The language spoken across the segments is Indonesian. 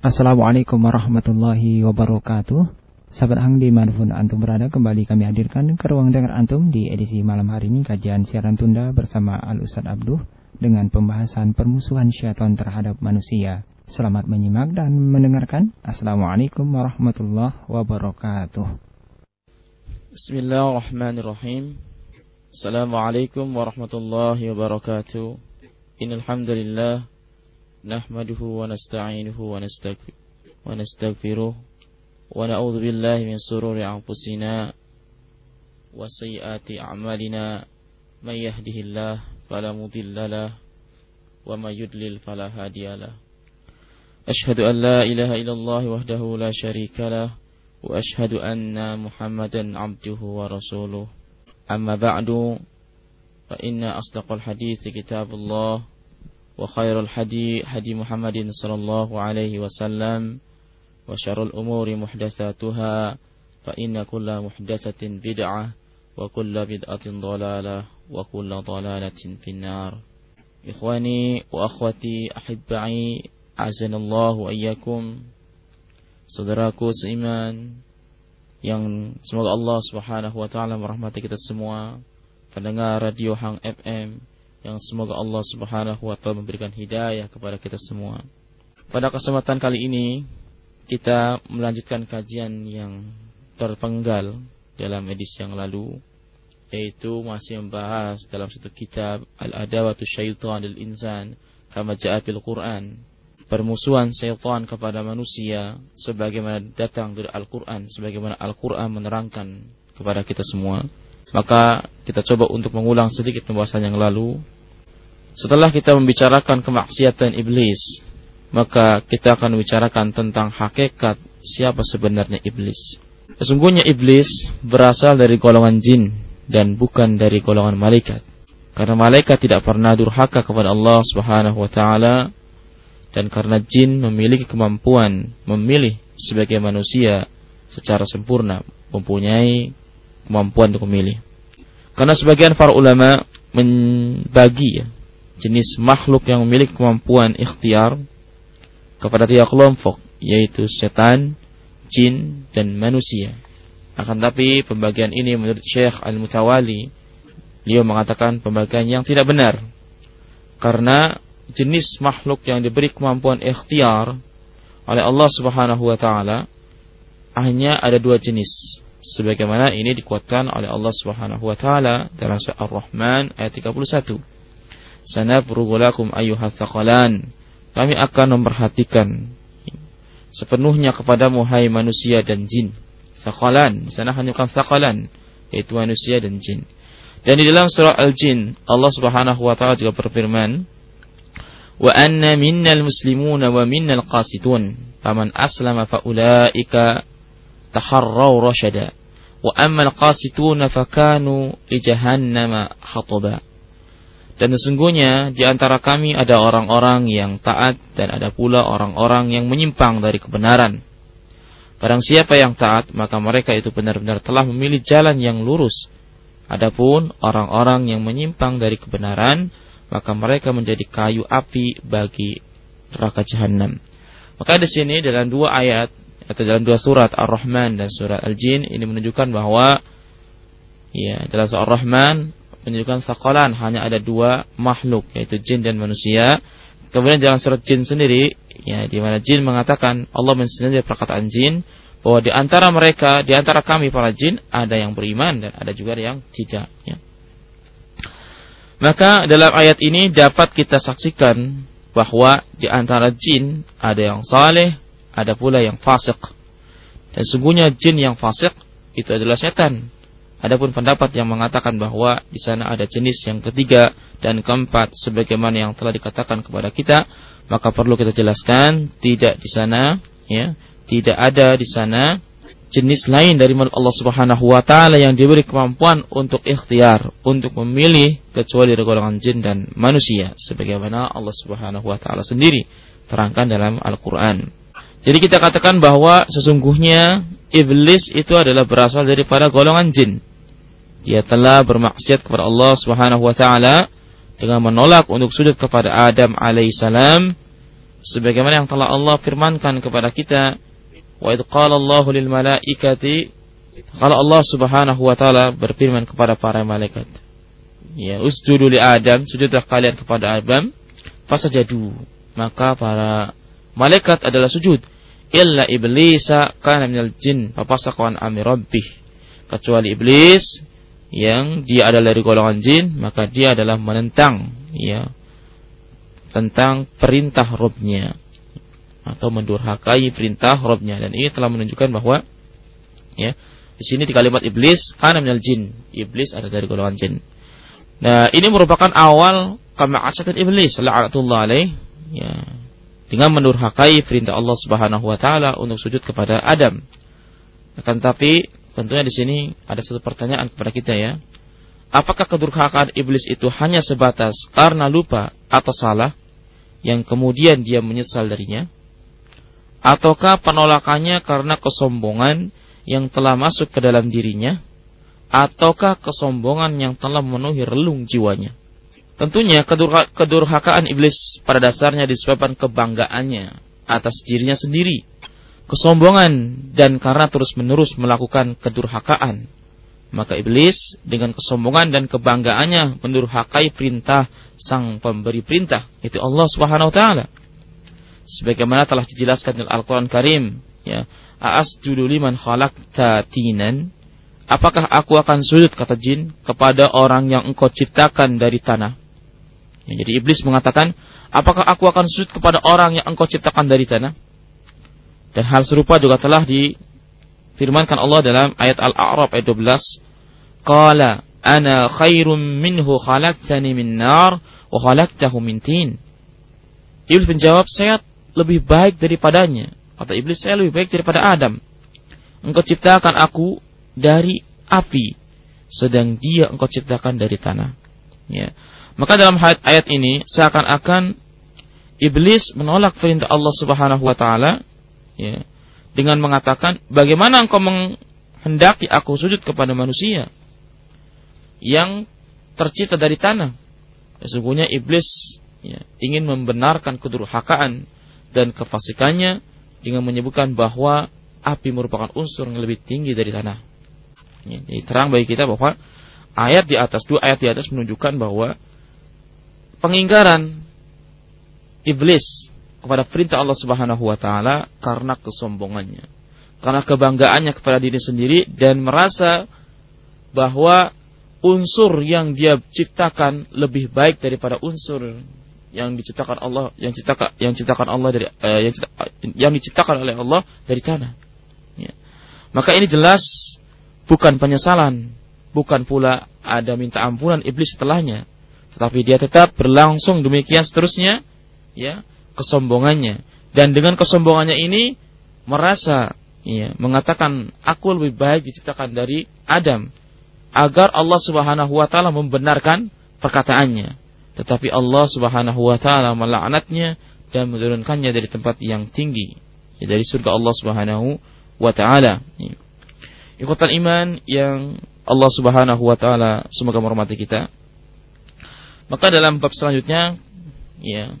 Assalamualaikum warahmatullahi wabarakatuh. Sahabat Hang di mana pun Antum berada, kembali kami hadirkan ke ruang dengar Antum di edisi malam hari ini kajian siaran tunda bersama Al Ustad Abduh dengan pembahasan permusuhan syaitan terhadap manusia. Selamat menyimak dan mendengarkan. Assalamualaikum warahmatullahi wabarakatuh. Bismillahirrahmanirrahim. Assalamualaikum warahmatullahi wabarakatuh. Innal hamdalillah نحمده ونستعينه ونستغفر ونستغفره ونعوذ بالله من سرور أنفسنا وسيئات أعمالنا. من يهده الله فلا مضل له ومن يضلل فلا هادي له. أشهد أن لا إله إلا الله وحده لا شريك له وأشهد أن محمدا عبده ورسوله. أما بعد فإن أصدق الحديث كتاب الله وخير الحدي حدي محمد صلى الله عليه وسلم وشر الأمور محدثاتها فإن كل محدثة بدعة وكل بدعة ضلالة وكل ضلالة في النار. إخواني وأخوتي أحبعي أعزنا الله وإياكم. Saudaraku seiman yang semoga Allah Subhanahu wa taala merahmati kita semua. Pendengar radio Hang FM yang semoga Allah Subhanahu wa taala memberikan hidayah kepada kita semua. Pada kesempatan kali ini kita melanjutkan kajian yang terpenggal dalam edisi yang lalu yaitu masih membahas dalam satu kitab Al-Adawatu Syaitanil Insan kama ja'a fil Quran permusuhan syaitan kepada manusia sebagaimana datang dari Al-Quran sebagaimana Al-Quran menerangkan kepada kita semua maka kita coba untuk mengulang sedikit pembahasan yang lalu. Setelah kita membicarakan kemaksiatan iblis, maka kita akan membicarakan tentang hakikat siapa sebenarnya iblis. Sesungguhnya iblis berasal dari golongan jin dan bukan dari golongan malaikat. Karena malaikat tidak pernah durhaka kepada Allah Subhanahu wa taala dan karena jin memiliki kemampuan memilih sebagai manusia secara sempurna, mempunyai kemampuan untuk memilih. Karena sebagian para ulama membagi ya, jenis makhluk yang memiliki kemampuan ikhtiar kepada tiga kelompok yaitu setan, jin dan manusia. Akan tapi pembagian ini menurut Syekh Al-Mutawali beliau mengatakan pembagian yang tidak benar. Karena jenis makhluk yang diberi kemampuan ikhtiar oleh Allah Subhanahu wa taala hanya ada dua jenis sebagaimana ini dikuatkan oleh Allah Subhanahu wa taala dalam surah Ar-Rahman ayat 31. Sanafrugu lakum ayyuhal thaqalan. Kami akan memperhatikan sepenuhnya kepadamu hai manusia dan jin. Thaqalan, di sana hanya bukan thaqalan, yaitu manusia dan jin. Dan di dalam surah Al-Jin, Allah Subhanahu wa taala juga berfirman, "Wa anna minnal muslimuna wa minnal qasitun, faman aslama fa ulaika taharraw rasyada wa ammal qasituna fakanu li jahannama dan sesungguhnya di antara kami ada orang-orang yang taat dan ada pula orang-orang yang menyimpang dari kebenaran. Barang siapa yang taat, maka mereka itu benar-benar telah memilih jalan yang lurus. Adapun orang-orang yang menyimpang dari kebenaran, maka mereka menjadi kayu api bagi neraka jahanam. Maka di sini dalam dua ayat atau dalam dua surat Ar-Rahman dan surat Al-Jin ini menunjukkan bahwa ya dalam surat Ar-Rahman menunjukkan sakalan hanya ada dua makhluk yaitu jin dan manusia. Kemudian dalam surat jin sendiri ya di mana jin mengatakan Allah mensindir perkataan jin bahwa di antara mereka, di antara kami para jin ada yang beriman dan ada juga yang tidak ya. Maka dalam ayat ini dapat kita saksikan bahwa di antara jin ada yang saleh, ada pula yang fasik. Dan sungguhnya jin yang fasik itu adalah setan. Adapun pendapat yang mengatakan bahwa di sana ada jenis yang ketiga dan keempat sebagaimana yang telah dikatakan kepada kita, maka perlu kita jelaskan tidak di sana ya, tidak ada di sana jenis lain dari Allah Subhanahu wa taala yang diberi kemampuan untuk ikhtiar, untuk memilih kecuali dari golongan jin dan manusia sebagaimana Allah Subhanahu wa taala sendiri terangkan dalam Al-Qur'an. Jadi kita katakan bahwa sesungguhnya iblis itu adalah berasal daripada golongan jin. Dia telah bermaksiat kepada Allah Subhanahu wa taala dengan menolak untuk sujud kepada Adam alaihissalam sebagaimana yang telah Allah firmankan kepada kita wa id qala Allah lil malaikati kalau Allah Subhanahu wa taala berfirman kepada para malaikat ya usjudu li Adam sujudlah kalian kepada Adam fasajadu maka para malaikat adalah sujud. Illa iblisa kana minal jin fafasaqan amir rabbih. Kecuali iblis yang dia adalah dari golongan jin maka dia adalah menentang ya tentang perintah Robnya atau mendurhakai perintah Robnya. Dan ini telah menunjukkan bahwa ya di sini di kalimat iblis kana minal jin iblis ada dari golongan jin. Nah ini merupakan awal kema'asatan iblis la'atullah alaih ya dengan mendurhakai perintah Allah Subhanahu wa taala untuk sujud kepada Adam akan tapi tentunya di sini ada satu pertanyaan kepada kita ya apakah kedurhakaan iblis itu hanya sebatas karena lupa atau salah yang kemudian dia menyesal darinya? Ataukah penolakannya karena kesombongan yang telah masuk ke dalam dirinya? Ataukah kesombongan yang telah memenuhi relung jiwanya? Tentunya kedurhakaan iblis pada dasarnya disebabkan kebanggaannya atas dirinya sendiri. Kesombongan dan karena terus-menerus melakukan kedurhakaan maka iblis dengan kesombongan dan kebanggaannya mendurhakai perintah sang pemberi perintah, itu Allah taala. Sebagaimana telah dijelaskan dalam Al-Qur'an Karim, ya, "A'asjudu liman khalaqta tinan?" Apakah aku akan sujud kata jin kepada orang yang engkau ciptakan dari tanah? Ya, jadi iblis mengatakan, apakah aku akan sujud kepada orang yang engkau ciptakan dari tanah? Dan hal serupa juga telah di firmankan Allah dalam ayat Al-A'raf ayat 12, "Qala ana khairum minhu khalaqtani min nar wa khalaqtahu min tin." Iblis menjawab, "Saya lebih baik daripadanya." Kata iblis, "Saya lebih baik daripada Adam. Engkau ciptakan aku dari api, sedang dia engkau ciptakan dari tanah." Ya. Maka dalam ayat ini seakan-akan iblis menolak perintah Allah Subhanahu wa taala ya dengan mengatakan, bagaimana engkau menghendaki aku sujud kepada manusia yang tercipta dari tanah? Sesungguhnya iblis ya, ingin membenarkan kedurhakaan dan kefasikannya dengan menyebutkan bahwa api merupakan unsur yang lebih tinggi dari tanah. Ya, jadi terang bagi kita bahwa ayat di atas dua ayat di atas menunjukkan bahwa pengingkaran iblis kepada perintah Allah Subhanahu wa taala karena kesombongannya. Karena kebanggaannya kepada diri sendiri dan merasa bahwa unsur yang dia ciptakan lebih baik daripada unsur yang diciptakan Allah yang ciptakan yang ciptakan Allah dari eh, yang, yang diciptakan oleh Allah dari tanah. Ya. Maka ini jelas bukan penyesalan, bukan pula ada minta ampunan iblis setelahnya, tetapi dia tetap berlangsung demikian seterusnya, ya kesombongannya. Dan dengan kesombongannya ini merasa ya, mengatakan aku lebih baik diciptakan dari Adam agar Allah Subhanahu wa taala membenarkan perkataannya. Tetapi Allah Subhanahu wa taala melaknatnya dan menurunkannya dari tempat yang tinggi ya, dari surga Allah Subhanahu wa taala. Ya. ikutan iman yang Allah Subhanahu wa taala semoga menghormati kita maka dalam bab selanjutnya ya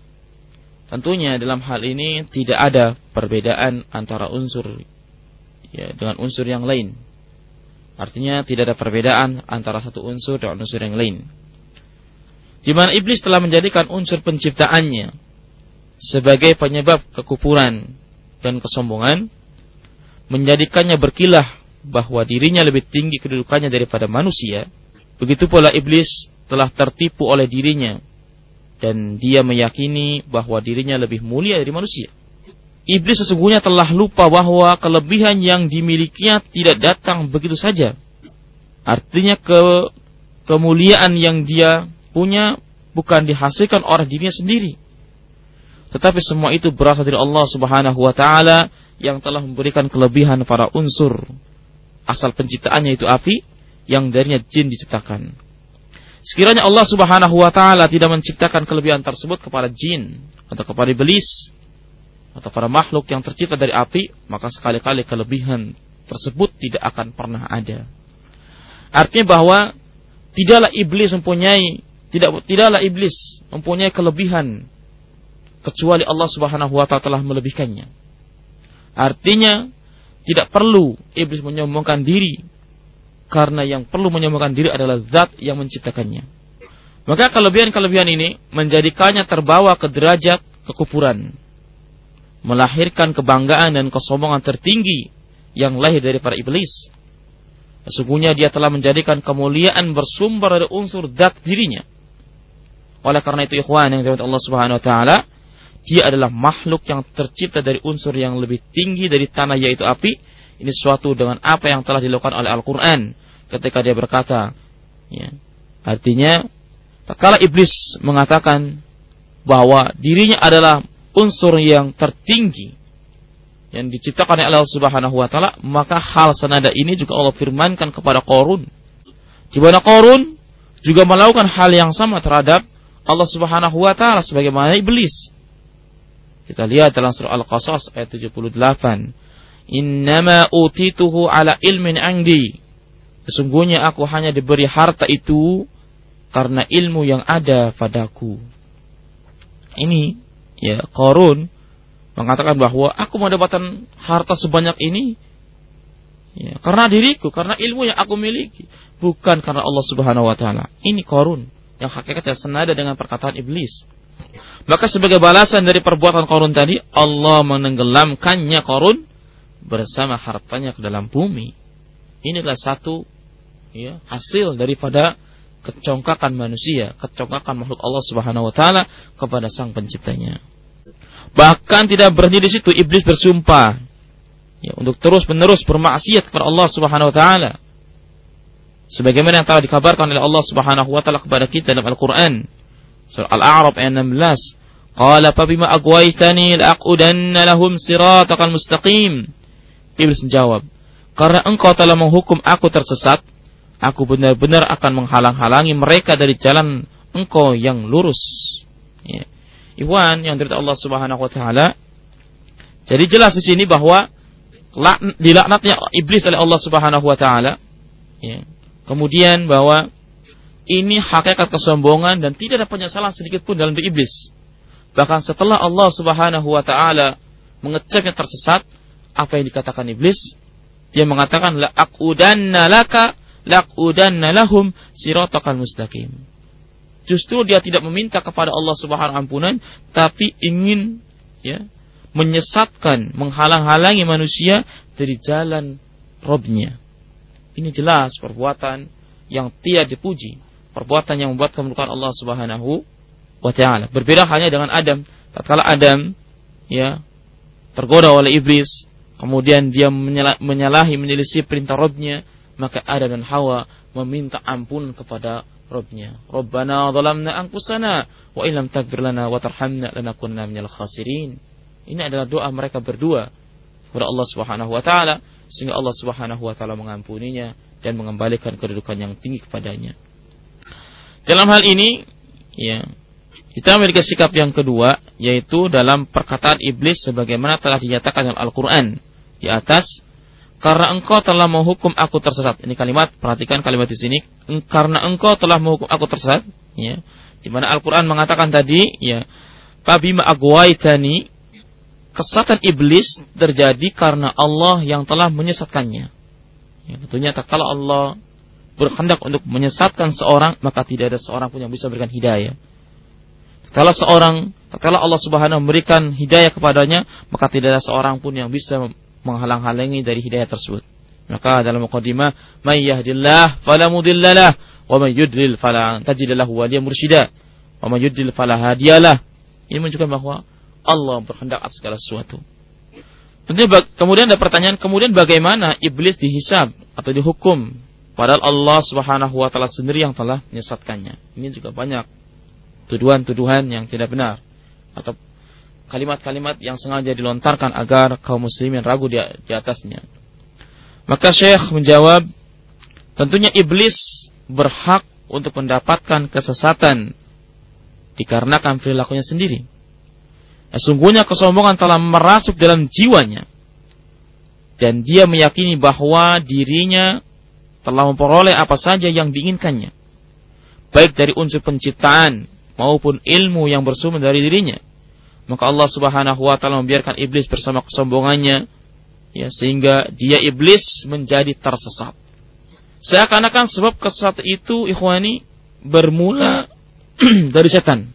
Tentunya dalam hal ini tidak ada perbedaan antara unsur ya, dengan unsur yang lain. Artinya tidak ada perbedaan antara satu unsur dengan unsur yang lain. Di mana iblis telah menjadikan unsur penciptaannya sebagai penyebab kekufuran dan kesombongan, menjadikannya berkilah bahwa dirinya lebih tinggi kedudukannya daripada manusia. Begitu pula iblis telah tertipu oleh dirinya dan dia meyakini bahwa dirinya lebih mulia dari manusia. Iblis sesungguhnya telah lupa bahwa kelebihan yang dimilikinya tidak datang begitu saja. Artinya ke kemuliaan yang dia punya bukan dihasilkan oleh dirinya sendiri. Tetapi semua itu berasal dari Allah Subhanahu wa taala yang telah memberikan kelebihan para unsur asal penciptaannya itu api yang darinya jin diciptakan. Sekiranya Allah Subhanahu wa taala tidak menciptakan kelebihan tersebut kepada jin atau kepada iblis atau para makhluk yang tercipta dari api, maka sekali-kali kelebihan tersebut tidak akan pernah ada. Artinya bahwa tidaklah iblis mempunyai tidak tidaklah iblis mempunyai kelebihan kecuali Allah Subhanahu wa taala telah melebihkannya. Artinya tidak perlu iblis menyombongkan diri karena yang perlu menyombongkan diri adalah zat yang menciptakannya. Maka kelebihan-kelebihan ini menjadikannya terbawa ke derajat kekufuran. Melahirkan kebanggaan dan kesombongan tertinggi yang lahir dari para iblis. Sesungguhnya dia telah menjadikan kemuliaan bersumber dari unsur zat dirinya. Oleh karena itu ikhwan yang dirahmati Allah Subhanahu wa taala, dia adalah makhluk yang tercipta dari unsur yang lebih tinggi dari tanah yaitu api. Ini suatu dengan apa yang telah dilakukan oleh Al-Qur'an ketika dia berkata, ya. Artinya, kala iblis mengatakan bahwa dirinya adalah unsur yang tertinggi yang diciptakan oleh Allah Subhanahu wa taala, maka hal senada ini juga Allah firmankan kepada Qarun. Di mana Qarun juga melakukan hal yang sama terhadap Allah Subhanahu wa taala sebagaimana iblis. Kita lihat dalam surah Al-Qasas ayat 78. Innama utituhu ala ilmin andi. Sesungguhnya aku hanya diberi harta itu karena ilmu yang ada padaku. Ini ya Korun mengatakan bahwa aku mendapatkan harta sebanyak ini ya, karena diriku, karena ilmu yang aku miliki, bukan karena Allah Subhanahu wa taala. Ini Korun yang hakikatnya senada dengan perkataan iblis. Maka sebagai balasan dari perbuatan korun tadi, Allah menenggelamkannya korun bersama hartanya ke dalam bumi. Inilah satu ya, hasil daripada kecongkakan manusia, kecongkakan makhluk Allah Subhanahu wa taala kepada sang penciptanya. Bahkan tidak berhenti di situ, iblis bersumpah ya, untuk terus-menerus bermaksiat kepada Allah Subhanahu wa taala. Sebagaimana yang telah dikabarkan oleh Allah Subhanahu wa taala kepada kita dalam Al-Qur'an Surah Al-A'raf ayat 16. Qala fa bima agwaitani la'aqudanna lahum siratakal mustaqim. Iblis menjawab, karena engkau telah menghukum aku tersesat, aku benar-benar akan menghalang-halangi mereka dari jalan engkau yang lurus. Ya. Ikhwan yang dari Allah Subhanahu wa taala. Jadi jelas di sini bahwa dilaknatnya iblis oleh Allah Subhanahu wa taala. Ya. Kemudian bahwa ini hakikat kesombongan dan tidak ada penyesalan sedikit pun dalam diri iblis. Bahkan setelah Allah Subhanahu wa taala mengeceknya tersesat, apa yang dikatakan iblis? Dia mengatakan la aqudanna laka laqudanna lahum siratakal mustaqim. Justru dia tidak meminta kepada Allah Subhanahu ampunan, tapi ingin ya menyesatkan, menghalang-halangi manusia dari jalan Robnya. Ini jelas perbuatan yang tidak dipuji perbuatan yang membuat kemuliaan Allah Subhanahu wa taala. Berbeda hanya dengan Adam. Tatkala Adam ya tergoda oleh iblis, kemudian dia menyalahi menyelisih perintah Rabbnya, maka Adam dan Hawa meminta ampun kepada Rabbnya. Rabbana zalamna anfusana wa illam taghfir lana wa tarhamna lanakunna minal khasirin. Ini adalah doa mereka berdua kepada Allah Subhanahu wa taala sehingga Allah Subhanahu wa taala mengampuninya dan mengembalikan kedudukan yang tinggi kepadanya. Dalam hal ini, ya, kita memiliki sikap yang kedua, yaitu dalam perkataan iblis sebagaimana telah dinyatakan dalam Al-Quran di atas, karena engkau telah menghukum aku tersesat. Ini kalimat, perhatikan kalimat di sini. Karena engkau telah menghukum aku tersesat, ya, di mana Al-Quran mengatakan tadi, ya, Fabima agwaitani, kesatan iblis terjadi karena Allah yang telah menyesatkannya. Ya, tentunya kalau Allah berkehendak untuk menyesatkan seorang, maka tidak ada seorang pun yang bisa memberikan hidayah. Kalau seorang, kalau Allah Subhanahu memberikan hidayah kepadanya, maka tidak ada seorang pun yang bisa menghalang-halangi dari hidayah tersebut. Maka dalam mukadimah, "May yahdillah fala mudhillalah wa may yudlil fala tajid lahu waliya mursyida wa may yudlil fala hadiyalah." Ini menunjukkan bahwa Allah berkehendak atas segala sesuatu. Tentunya kemudian ada pertanyaan, kemudian bagaimana iblis dihisab atau dihukum Padahal Allah Subhanahu wa taala sendiri yang telah menyesatkannya. Ini juga banyak tuduhan-tuduhan yang tidak benar atau kalimat-kalimat yang sengaja dilontarkan agar kaum muslimin ragu di, di atasnya. Maka Syekh menjawab, tentunya iblis berhak untuk mendapatkan kesesatan dikarenakan perilakunya sendiri. Sesungguhnya kesombongan telah merasuk dalam jiwanya dan dia meyakini bahwa dirinya telah memperoleh apa saja yang diinginkannya, baik dari unsur penciptaan maupun ilmu yang bersumber dari dirinya. Maka Allah Subhanahu wa taala membiarkan iblis bersama kesombongannya ya sehingga dia iblis menjadi tersesat. Seakan-akan sebab kesesatan itu ikhwani bermula dari setan.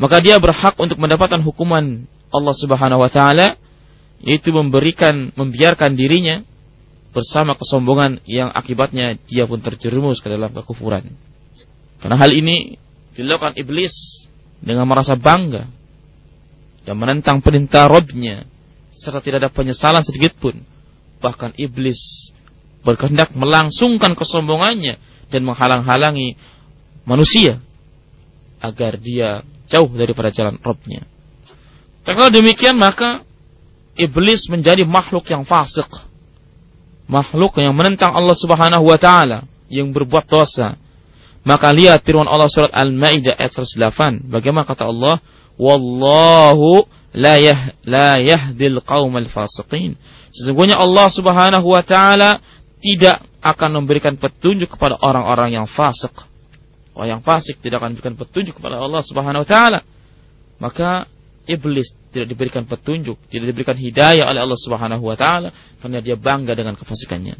Maka dia berhak untuk mendapatkan hukuman Allah Subhanahu wa taala yaitu memberikan membiarkan dirinya bersama kesombongan yang akibatnya dia pun terjerumus ke dalam kekufuran. Karena hal ini dilakukan iblis dengan merasa bangga dan menentang perintah Robnya serta tidak ada penyesalan sedikit pun. Bahkan iblis berkehendak melangsungkan kesombongannya dan menghalang-halangi manusia agar dia jauh daripada jalan Robnya. Dan kalau demikian maka iblis menjadi makhluk yang fasik. Makhluk yang menentang Allah Subhanahu wa taala, yang berbuat dosa. Maka lihat firman Allah surat Al-Maidah ayat 108. Bagaimana kata Allah? Wallahu la yah la yahdil qaumal fasiqin. Sesungguhnya Allah Subhanahu wa taala tidak akan memberikan petunjuk kepada orang-orang yang fasik. Orang yang fasik tidak akan memberikan petunjuk kepada Allah Subhanahu wa taala. Maka iblis tidak diberikan petunjuk, tidak diberikan hidayah oleh Allah Subhanahu wa taala karena dia bangga dengan kefasikannya.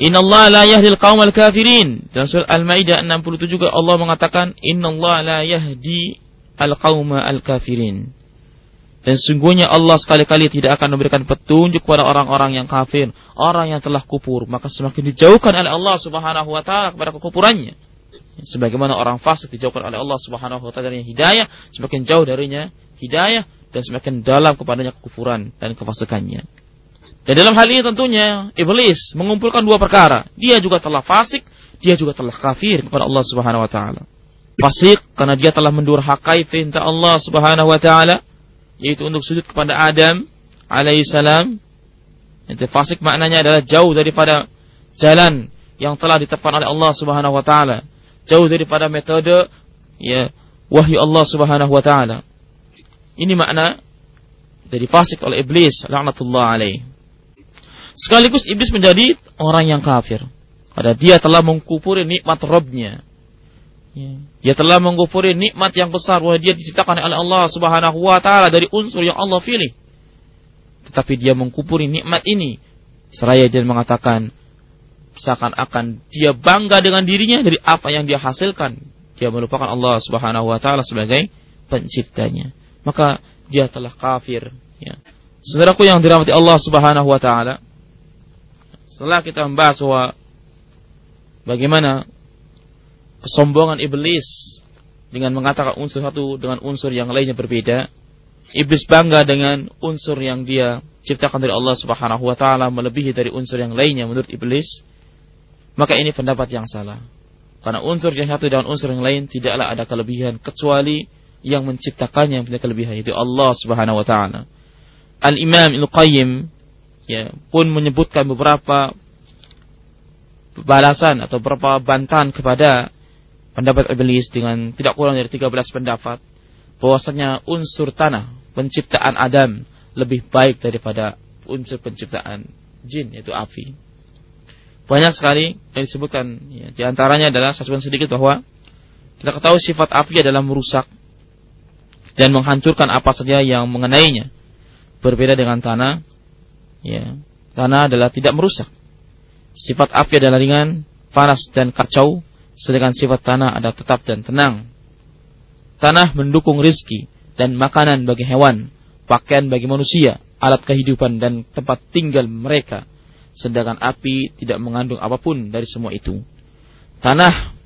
Innallaha la yahdil qaumal kafirin. Dalam surah Al-Maidah 67 juga Allah mengatakan innallaha la yahdi al-qauma al-kafirin. Dan sungguhnya Allah sekali-kali tidak akan memberikan petunjuk kepada orang-orang yang kafir, orang yang telah kupur, maka semakin dijauhkan oleh Allah Subhanahu wa taala kepada kekufurannya. Sebagaimana orang fasik dijauhkan oleh Allah Subhanahu wa taala dari hidayah, semakin jauh darinya hidayah dan semakin dalam kepadanya kekufuran dan kefasikannya. Dan dalam hal ini tentunya iblis mengumpulkan dua perkara. Dia juga telah fasik, dia juga telah kafir kepada Allah Subhanahu wa taala. Fasik karena dia telah mendurhakai perintah Allah Subhanahu wa taala yaitu untuk sujud kepada Adam alaihissalam. Itu fasik maknanya adalah jauh daripada jalan yang telah ditetapkan oleh Allah Subhanahu wa taala. Jauh daripada metode ya wahyu Allah Subhanahu wa taala. Ini makna dari fasik oleh iblis laknatullah alaih. Sekaligus iblis menjadi orang yang kafir. Karena dia telah mengkupuri nikmat Robnya. Ya. Dia telah menggufuri nikmat yang besar bahwa dia diciptakan oleh Allah Subhanahu wa taala dari unsur yang Allah pilih. Tetapi dia mengkupuri nikmat ini seraya dia mengatakan seakan-akan dia bangga dengan dirinya dari apa yang dia hasilkan. Dia melupakan Allah Subhanahu wa taala sebagai penciptanya. Maka dia telah kafir, ya. Saudaraku yang dirahmati Allah Subhanahu wa taala, setelah kita membahas bahwa bagaimana kesombongan iblis dengan mengatakan unsur satu dengan unsur yang lainnya berbeda. Iblis bangga dengan unsur yang dia ciptakan dari Allah Subhanahu wa taala melebihi dari unsur yang lainnya menurut iblis. Maka ini pendapat yang salah. Karena unsur yang satu dan unsur yang lain tidaklah ada kelebihan kecuali yang menciptakannya yang punya kelebihan itu Allah Subhanahu wa taala. Al-Imam Al-Qayyim ya pun menyebutkan beberapa balasan atau beberapa bantahan kepada pendapat iblis dengan tidak kurang dari 13 pendapat bahwasanya unsur tanah penciptaan Adam lebih baik daripada unsur penciptaan jin yaitu api. Banyak sekali yang disebutkan ya, di antaranya adalah saya sebutkan sedikit bahwa kita ketahui sifat api adalah merusak dan menghancurkan apa saja yang mengenainya. Berbeda dengan tanah, ya, tanah adalah tidak merusak. Sifat api adalah ringan, panas dan kacau, sedangkan sifat tanah ada tetap dan tenang. Tanah mendukung rizki dan makanan bagi hewan, pakaian bagi manusia, alat kehidupan dan tempat tinggal mereka. Sedangkan api tidak mengandung apa pun dari semua itu. Tanah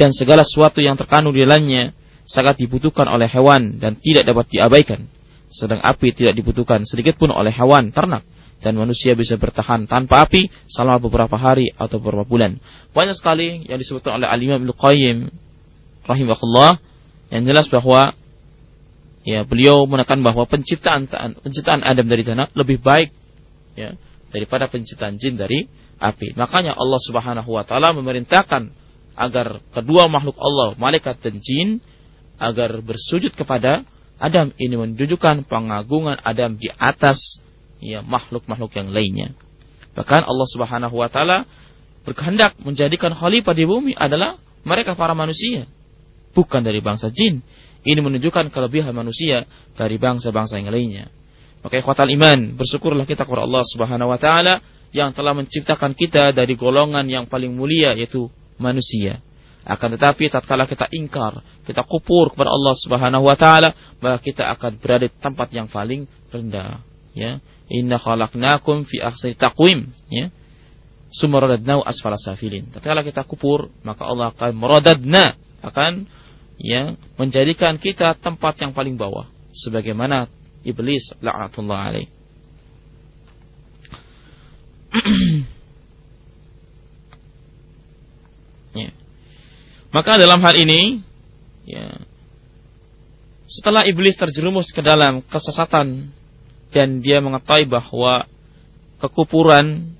dan segala sesuatu yang terkandung di dalamnya sangat dibutuhkan oleh hewan dan tidak dapat diabaikan. Sedang api tidak dibutuhkan sedikit pun oleh hewan ternak dan manusia bisa bertahan tanpa api selama beberapa hari atau beberapa bulan. Banyak sekali yang disebutkan oleh Al-Imam Ibnu Qayyim rahimahullah yang jelas bahwa ya beliau menekan bahwa penciptaan penciptaan Adam dari tanah lebih baik ya daripada penciptaan jin dari api. Makanya Allah Subhanahu wa taala memerintahkan agar kedua makhluk Allah, malaikat dan jin agar bersujud kepada Adam ini menunjukkan pengagungan Adam di atas ya makhluk-makhluk yang lainnya. Bahkan Allah Subhanahu wa taala berkehendak menjadikan khalifah di bumi adalah mereka para manusia. bukan dari bangsa jin. Ini menunjukkan kelebihan manusia dari bangsa-bangsa yang lainnya. Maka ikhwatal iman, bersyukurlah kita kepada Allah Subhanahu wa taala yang telah menciptakan kita dari golongan yang paling mulia yaitu manusia. Akan tetapi tatkala kita ingkar, kita kupur kepada Allah Subhanahu wa taala, maka kita akan berada di tempat yang paling rendah, ya. Inna khalaqnakum fi ahsani taqwim, ya. Sumaradadnau asfala safilin. Tatkala kita kupur, maka Allah akan meradadna, akan ya menjadikan kita tempat yang paling bawah sebagaimana iblis la'natullah alaih. ya. Maka dalam hal ini ya setelah iblis terjerumus ke dalam kesesatan dan dia mengetahui bahwa kekupuran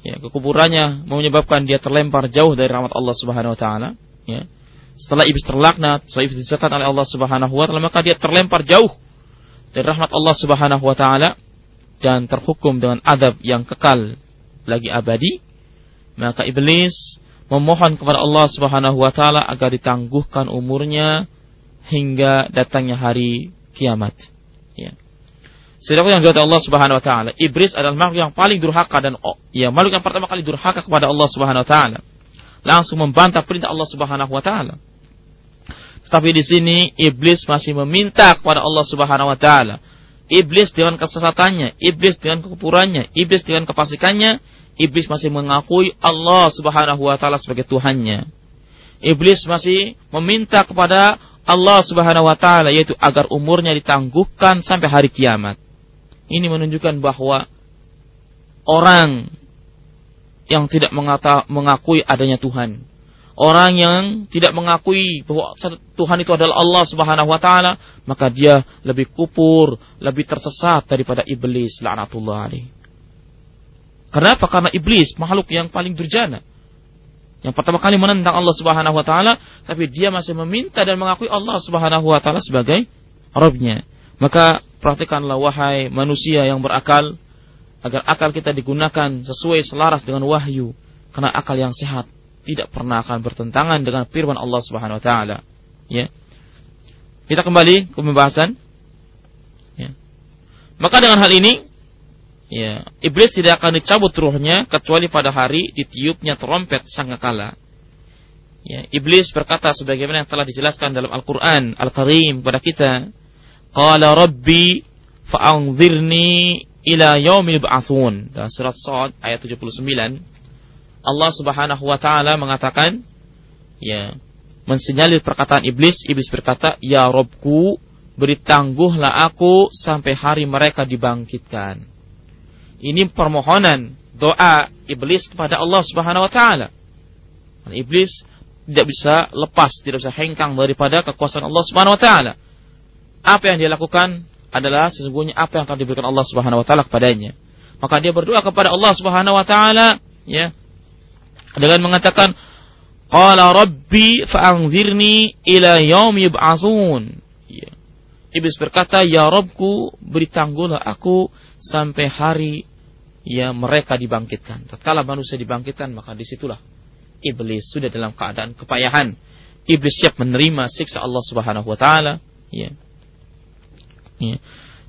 ya kekupurannya menyebabkan dia terlempar jauh dari rahmat Allah Subhanahu wa taala ya setelah iblis terlaknat setelah iblis disesatkan oleh Allah Subhanahu wa taala maka dia terlempar jauh dari rahmat Allah Subhanahu wa taala dan terhukum dengan adab yang kekal lagi abadi, maka iblis memohon kepada Allah Subhanahu wa taala agar ditangguhkan umurnya hingga datangnya hari kiamat. Sedangkan yang dikatakan Allah Subhanahu wa taala, iblis adalah makhluk yang paling durhaka dan oh, ya makhluk yang pertama kali durhaka kepada Allah Subhanahu wa taala. Langsung membantah perintah Allah Subhanahu wa taala. Tapi di sini iblis masih meminta kepada Allah Subhanahu wa taala. Iblis dengan kesesatannya, iblis dengan kekupurannya, iblis dengan kepasikannya, iblis masih mengakui Allah Subhanahu wa taala sebagai Tuhannya. Iblis masih meminta kepada Allah Subhanahu wa taala yaitu agar umurnya ditangguhkan sampai hari kiamat. Ini menunjukkan bahwa orang yang tidak mengata, mengakui adanya Tuhan, orang yang tidak mengakui bahwa Tuhan itu adalah Allah Subhanahu wa taala, maka dia lebih kupur, lebih tersesat daripada iblis laknatullah alaih. Kenapa? Karena iblis makhluk yang paling durjana. Yang pertama kali menentang Allah Subhanahu wa taala, tapi dia masih meminta dan mengakui Allah Subhanahu wa taala sebagai Rabbnya. Maka perhatikanlah wahai manusia yang berakal agar akal kita digunakan sesuai selaras dengan wahyu. Karena akal yang sehat tidak pernah akan bertentangan dengan firman Allah Subhanahu wa taala. Ya. Kita kembali ke pembahasan. Ya. Maka dengan hal ini ya, iblis tidak akan dicabut ruhnya kecuali pada hari ditiupnya trompet sangkakala. Ya, iblis berkata sebagaimana yang telah dijelaskan dalam Al-Qur'an Al-Karim kepada kita, "Qala Rabbi fa'anzirni ila yaumil ba'atsun." Dalam surat Shad ayat 79 Allah Subhanahu wa taala mengatakan ya mensinyalir perkataan iblis iblis berkata ya Robku beri tangguhlah aku sampai hari mereka dibangkitkan. Ini permohonan doa iblis kepada Allah Subhanahu wa taala. Iblis tidak bisa lepas tidak bisa hengkang daripada kekuasaan Allah Subhanahu wa taala apa yang dia lakukan adalah sesungguhnya apa yang akan diberikan Allah Subhanahu wa taala kepadanya. Maka dia berdoa kepada Allah Subhanahu wa taala ya dengan mengatakan qala rabbi fa'anzirni ila yaum yub'atsun ya. iblis berkata ya Rabbku beri tangguhlah aku sampai hari ya mereka dibangkitkan. Tatkala manusia dibangkitkan maka di situlah iblis sudah dalam keadaan kepayahan. Iblis siap menerima siksa Allah Subhanahu wa taala. Ya ya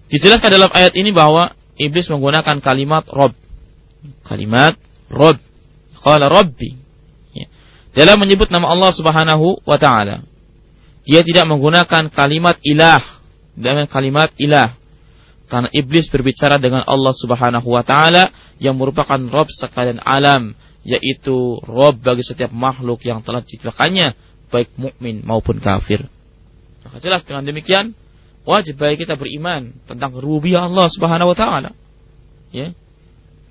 dijelaskan dalam ayat ini bahwa iblis menggunakan kalimat rob kalimat rob Qala Rabbi. Ya. Dalam menyebut nama Allah Subhanahu wa taala. Dia tidak menggunakan kalimat ilah dengan kalimat ilah. Karena iblis berbicara dengan Allah Subhanahu wa taala yang merupakan Rabb sekalian alam, yaitu Rabb bagi setiap makhluk yang telah diciptakannya, baik mukmin maupun kafir. Maka jelas dengan demikian wajib bagi kita beriman tentang rububiyah Allah Subhanahu wa taala. Ya.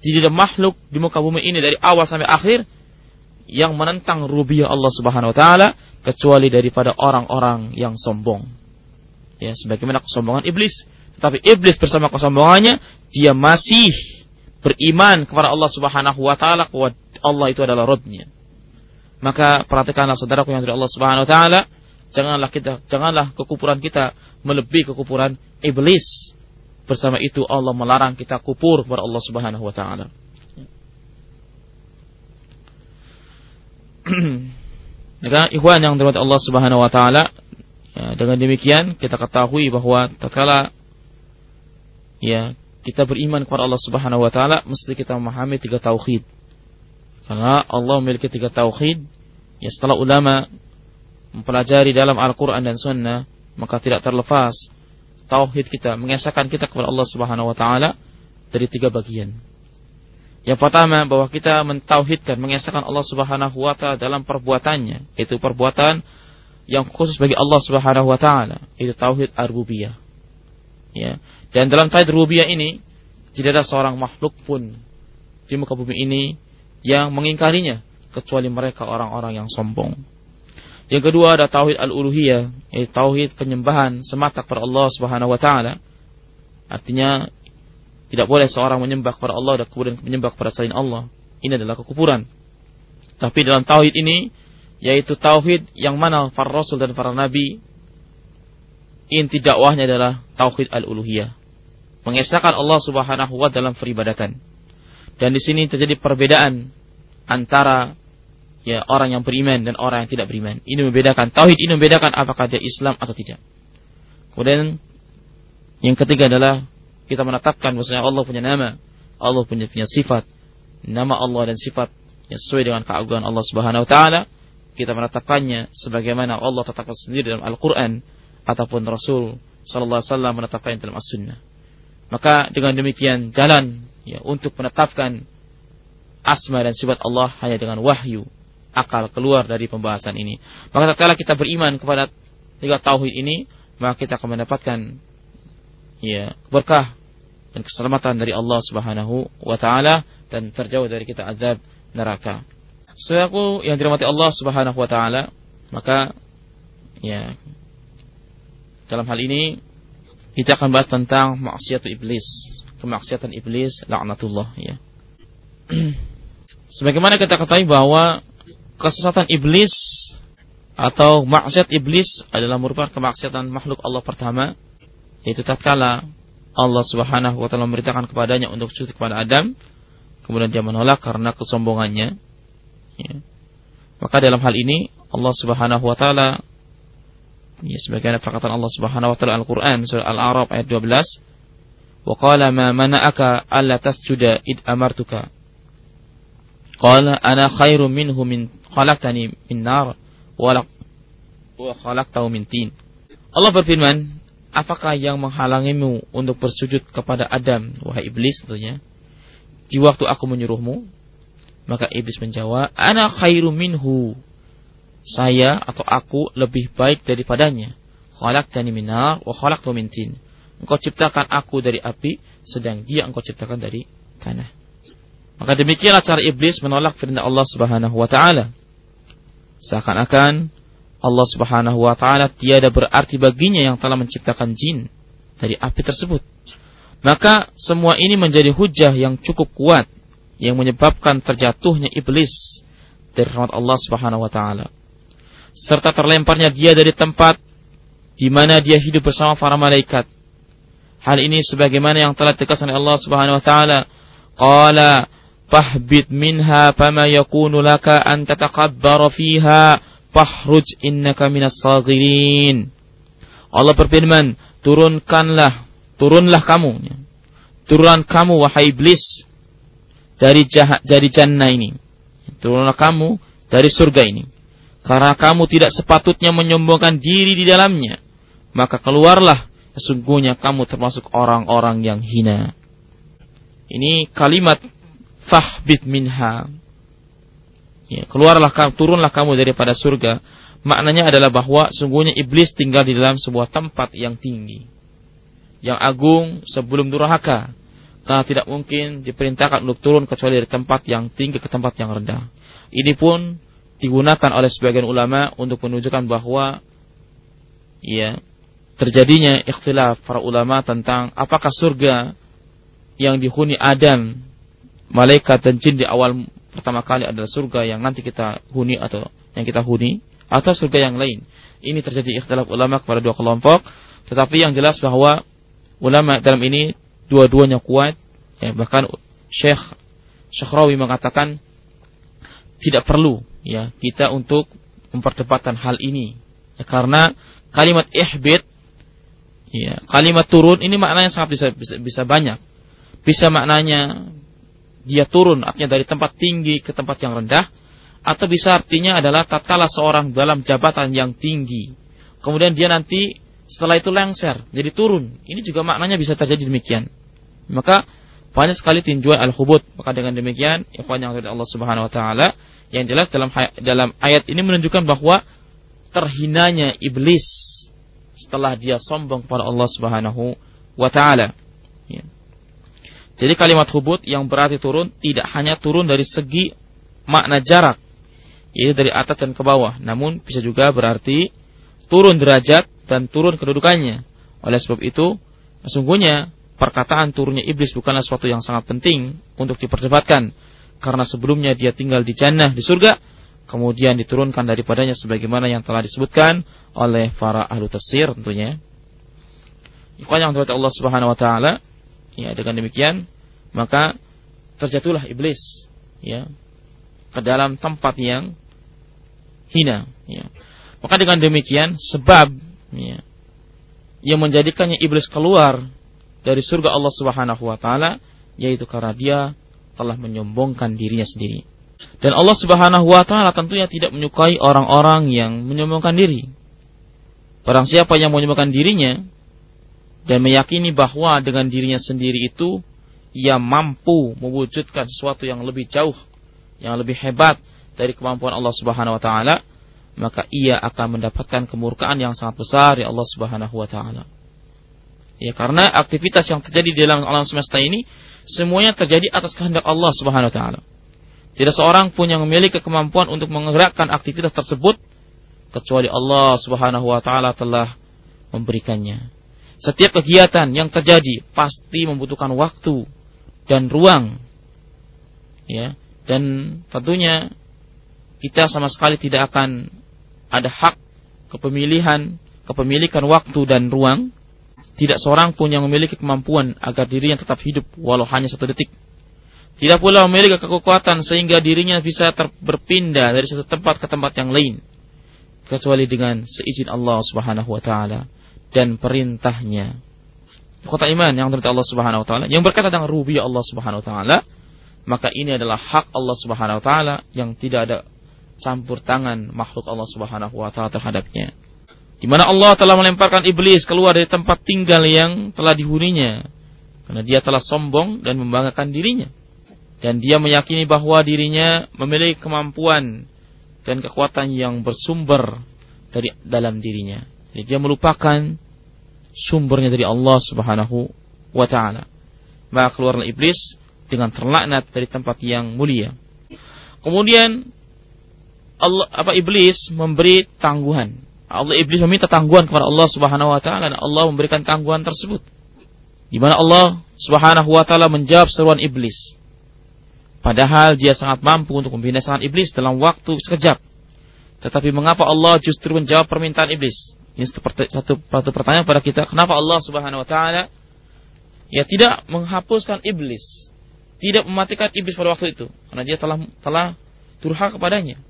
Tidak ada makhluk di muka bumi ini dari awal sampai akhir yang menentang rubiyah Allah Subhanahu wa taala kecuali daripada orang-orang yang sombong. Ya, sebagaimana kesombongan iblis. Tetapi iblis bersama kesombongannya dia masih beriman kepada Allah Subhanahu wa taala bahwa Allah itu adalah Rabbnya. Maka perhatikanlah saudaraku yang dari Allah Subhanahu wa taala, janganlah kita janganlah kekufuran kita melebihi kekufuran iblis. Bersama itu Allah melarang kita kupur kepada Allah Subhanahu wa taala. Maka ikhwan yang dirahmati Allah Subhanahu wa taala, ya, dengan demikian kita ketahui bahwa tatkala ya kita beriman kepada Allah Subhanahu wa taala mesti kita memahami tiga tauhid. Karena Allah memiliki tiga tauhid, ya setelah ulama mempelajari dalam Al-Qur'an dan Sunnah, maka tidak terlepas tauhid kita mengesahkan kita kepada Allah Subhanahu wa taala dari tiga bagian. Yang pertama bahwa kita mentauhidkan, mengesahkan Allah Subhanahu wa taala dalam perbuatannya, itu perbuatan yang khusus bagi Allah Subhanahu wa taala, itu tauhid ar-rububiyah. Ya. Dan dalam tauhid rububiyah ini tidak ada seorang makhluk pun di muka bumi ini yang mengingkarinya kecuali mereka orang-orang yang sombong. Yang kedua ada tauhid al-uluhiyah, yaitu tauhid penyembahan semata kepada Allah Subhanahu wa taala. Artinya tidak boleh seorang menyembah kepada Allah dan kemudian menyembah kepada selain Allah. Ini adalah kekufuran. Tapi dalam tauhid ini yaitu tauhid yang mana para rasul dan para nabi inti dakwahnya adalah tauhid al-uluhiyah. Mengesahkan Allah Subhanahu wa dalam peribadatan. Dan di sini terjadi perbedaan antara ya orang yang beriman dan orang yang tidak beriman. Ini membedakan tauhid ini membedakan apakah dia Islam atau tidak. Kemudian yang ketiga adalah kita menetapkan bahwasanya Allah punya nama, Allah punya punya sifat. Nama Allah dan sifat yang sesuai dengan keagungan Allah Subhanahu wa taala, kita menetapkannya sebagaimana Allah tetapkan sendiri dalam Al-Qur'an ataupun Rasul sallallahu alaihi wasallam menetapkannya dalam As-Sunnah. Maka dengan demikian jalan ya untuk menetapkan asma dan sifat Allah hanya dengan wahyu akal keluar dari pembahasan ini. Maka tatkala kita beriman kepada tiga tauhid ini, maka kita akan mendapatkan ya berkah dan keselamatan dari Allah Subhanahu wa taala dan terjauh dari kita azab neraka. Saudaraku yang dirahmati Allah Subhanahu wa taala, maka ya dalam hal ini kita akan bahas tentang maksiat iblis, kemaksiatan iblis laknatullah ya. Sebagaimana kita ketahui bahwa kesesatan iblis atau maksiat iblis adalah merupakan kemaksiatan makhluk Allah pertama yaitu tatkala Allah Subhanahu wa taala memberitakan kepadanya untuk sujud kepada Adam, kemudian dia menolak karena kesombongannya. Ya. Maka dalam hal ini Allah Subhanahu wa taala ya sebagaimana perkataan Allah Subhanahu wa taala Al-Qur'an surah Al-A'raf ayat 12, "Wa qala ma mana'aka alla tasjuda id amartuka?" Qala ana khairum minhu min khalaqtani min nar wa khalaqtahu min tin. Allah berfirman, apakah yang menghalangimu untuk bersujud kepada Adam, wahai iblis tentunya, di waktu aku menyuruhmu? Maka iblis menjawab, Ana khairu minhu. Saya atau aku lebih baik daripadanya. Khalaqtani minar wa khalaqtu min tin. Engkau ciptakan aku dari api, sedang dia engkau ciptakan dari tanah. Maka demikianlah cara iblis menolak firman Allah Subhanahu wa taala. Seakan-akan Allah Subhanahu wa taala tiada berarti baginya yang telah menciptakan jin dari api tersebut. Maka semua ini menjadi hujah yang cukup kuat yang menyebabkan terjatuhnya iblis dari rahmat Allah Subhanahu wa taala. Serta terlemparnya dia dari tempat di mana dia hidup bersama para malaikat. Hal ini sebagaimana yang telah ditegaskan oleh Allah Subhanahu wa taala, qala fahbit minha fama yakunu laka an tatakabbara fiha fahruj innaka minas sagirin. Allah berfirman, turunkanlah, turunlah kamu. Turunlah kamu wahai iblis dari jahat dari jannah ini. Turunlah kamu dari surga ini. Karena kamu tidak sepatutnya menyombongkan diri di dalamnya. Maka keluarlah, sesungguhnya kamu termasuk orang-orang yang hina. Ini kalimat fahbit minha Ya, keluarlah turunlah kamu daripada surga. Maknanya adalah bahwa sungguhnya iblis tinggal di dalam sebuah tempat yang tinggi. Yang agung sebelum durhaka. Karena tidak mungkin diperintahkan untuk turun kecuali dari tempat yang tinggi ke tempat yang rendah. Ini pun digunakan oleh sebagian ulama untuk menunjukkan bahwa ya terjadinya ikhtilaf para ulama tentang apakah surga yang dihuni Adam, malaikat dan jin di awal pertama kali adalah surga yang nanti kita huni atau yang kita huni atau surga yang lain. Ini terjadi ikhtilaf ulama kepada dua kelompok, tetapi yang jelas bahwa ulama dalam ini dua-duanya kuat, ya, bahkan Syekh Syakrawi mengatakan tidak perlu ya kita untuk memperdebatkan hal ini. Ya, karena kalimat ihbit ya, kalimat turun ini maknanya sangat bisa bisa, bisa banyak. Bisa maknanya dia turun artinya dari tempat tinggi ke tempat yang rendah. Atau bisa artinya adalah tatkala seorang dalam jabatan yang tinggi. Kemudian dia nanti setelah itu lengser jadi turun. Ini juga maknanya bisa terjadi demikian. Maka banyak sekali tinjauan al-hubut maka dengan demikian ikhwan yang dari Allah Subhanahu wa taala yang jelas dalam dalam ayat ini menunjukkan bahwa terhinanya iblis setelah dia sombong kepada Allah Subhanahu wa taala. Jadi kalimat hubut yang berarti turun tidak hanya turun dari segi makna jarak, yaitu dari atas dan ke bawah, namun bisa juga berarti turun derajat dan turun kedudukannya. Oleh sebab itu, sesungguhnya perkataan turunnya iblis bukanlah sesuatu yang sangat penting untuk diperdebatkan, karena sebelumnya dia tinggal di jannah di surga, kemudian diturunkan daripadanya sebagaimana yang telah disebutkan oleh para ahlu tafsir tentunya. Ikhwan yang Allah Subhanahu wa taala, Ya, dengan demikian maka terjatuhlah iblis ya ke dalam tempat yang hina ya. Maka dengan demikian sebab ya, yang menjadikannya iblis keluar dari surga Allah Subhanahu wa taala yaitu karena dia telah menyombongkan dirinya sendiri. Dan Allah Subhanahu wa taala tentunya tidak menyukai orang-orang yang menyombongkan diri. Barang siapa yang menyombongkan dirinya, dan meyakini bahwa dengan dirinya sendiri itu ia mampu mewujudkan sesuatu yang lebih jauh, yang lebih hebat dari kemampuan Allah Subhanahu wa taala, maka ia akan mendapatkan kemurkaan yang sangat besar dari Allah Subhanahu wa taala. Ya, karena aktivitas yang terjadi di dalam alam semesta ini semuanya terjadi atas kehendak Allah Subhanahu wa taala. Tidak seorang pun yang memiliki kemampuan untuk menggerakkan aktivitas tersebut kecuali Allah Subhanahu wa taala telah memberikannya. Setiap kegiatan yang terjadi pasti membutuhkan waktu dan ruang. Ya, dan tentunya kita sama sekali tidak akan ada hak kepemilihan, kepemilikan waktu dan ruang. Tidak seorang pun yang memiliki kemampuan agar dirinya tetap hidup walau hanya satu detik. Tidak pula memiliki kekuatan sehingga dirinya bisa berpindah dari satu tempat ke tempat yang lain kecuali dengan seizin Allah Subhanahu wa taala dan perintahnya. Kota iman yang terhadap Allah Subhanahu wa taala yang berkata dengan rububiyah Allah Subhanahu wa taala, maka ini adalah hak Allah Subhanahu wa taala yang tidak ada campur tangan makhluk Allah Subhanahu wa taala terhadapnya. Di mana Allah telah melemparkan iblis keluar dari tempat tinggal yang telah dihuninya karena dia telah sombong dan membanggakan dirinya dan dia meyakini bahwa dirinya memiliki kemampuan dan kekuatan yang bersumber dari dalam dirinya. Jadi dia melupakan sumbernya dari Allah Subhanahu wa taala. Maka keluarlah iblis dengan terlaknat dari tempat yang mulia. Kemudian Allah apa iblis memberi tangguhan. Allah iblis meminta tangguhan kepada Allah Subhanahu wa taala dan Allah memberikan tangguhan tersebut. Di mana Allah Subhanahu wa taala menjawab seruan iblis. Padahal dia sangat mampu untuk membinasakan iblis dalam waktu sekejap. Tetapi mengapa Allah justru menjawab permintaan iblis? Ini satu, satu pertanyaan pada kita, kenapa Allah Subhanahu wa taala ya tidak menghapuskan iblis, tidak mematikan iblis pada waktu itu karena dia telah telah durhaka kepadanya.